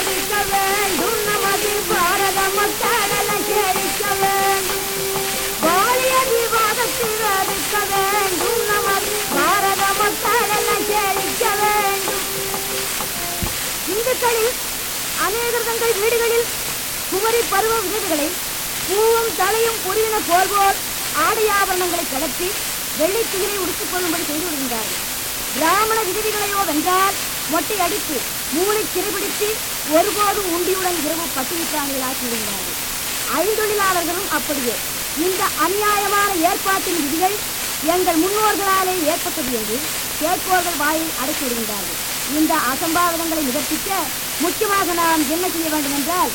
சிறக்க வேண்டும் நமது பாரத மக்களெல்லாம் செழிக்க வேண்டும் பாலிய விவாதத்தில் அறுக்க வேண்டும் நமது பாரத மக்களெல்லாம் செழிக்க வேண்டும் இந்துக்களில் அநேகர் தங்கள் வீடுகளில் குமரி பருவ விருதுகளை பூவும் தலையும் பொறியின போல் ஆடை ஆபரணங்களை கடத்தி வெள்ளை துகிலை உடுத்திக் கொள்ளும்படி செய்து விடுகின்றார்கள் பிராமண விதவிகளையோ வென்றால் மொட்டை அடித்து மூளை சிறைபிடித்து ஒருபோதும் உண்டியுடன் இரவு பட்டினி இருந்தார்கள் ஐந்தொழிலாளர்களும் அப்படியே. இந்த அநியாயமான ஏற்பாட்டின் விதிகள் எங்கள் முன்னோர்களாலே ஏற்பட்டது என்று கேட்போர்கள் வாயை அடைத்து விடுகின்றார்கள் இந்த அசம்பாவிதங்களை நிகழ்த்திக்க முக்கியமாக நாம் என்ன செய்ய வேண்டும் என்றால்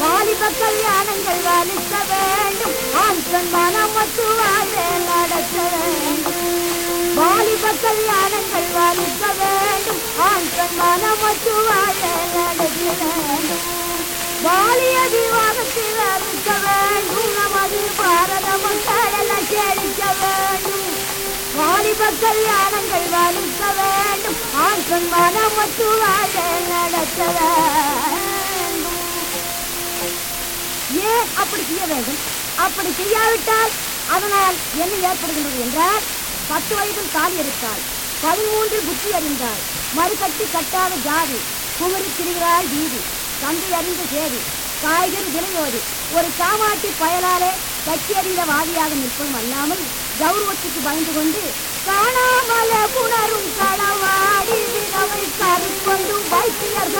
வாலிப கல்யாணங்கள் வாலிக்க வேண்டும். ஆண் மனம் வாழ்வே நடத்த வேண்டும். கல்யாணங்கள் வாலிக்க வேண்டும். ஆண் பெண் மட்டு வாழ்வே நடத்த வேண்டும் பாலிய விவாதத்தில் அறுக்க வேண்டும். நமது பாரத மக்கள் எல்லாம் வேண்டும். வாலிப கல்யாணங்கள் வாலிக்க வேண்டும். ஆண் பெண் மட்டு வாழ்வே நடத்த வேண்டும். ஏன் அப்படி செய்ய வேண்டும்? அப்படி செய்யாவிட்டால் அதனால் என்ன ஏற்படுகின்றது என்றால் பத்து வயதில் கால் எடுத்தாள். பதிமூன்றில் புத்தி அறிந்தாள். மறுகட்டி கட்டாத ஜாதி குமரி திரிகிறாள் வீதி தந்தை அறிந்த சேதி காய்கறி விலையோடு ஒரு காமாட்டி பயலாலே கட்சி அறிந்த வாதியாக நிற்பதும் அல்லாமல் கௌரவத்துக்கு பயந்து கொண்டு காணாமல புணரும் களவாடி வினவை கருக்கொண்டு வைத்தியர்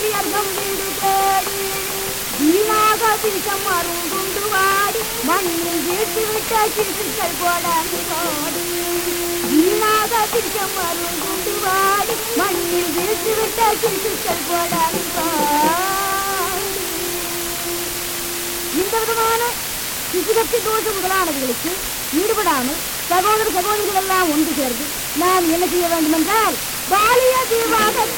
கருக்கொண்டு வைத்தியர் வந்திடு தேடி வீணாக விஷம் அருங்குண்டு வாடி மண்ணில் வீட்டு விட்ட சிசுக்கள் போடாது ஓடி வீணாக விஷம் அருங்குண்டு வாடி மண்ணில் வீட்டு விட்ட சிசுக்கள் போடாது ஓடி இந்த விதமான சிசுகத்தி தோஷ முதலானவர்களுக்கு ஈடுபடாமல் சகோதர சகோதரிகள் எல்லாம் ஒன்று சேர்ந்து நாம் என்ன செய்ய வேண்டும் என்றால் பாலிய விவாதத்தில்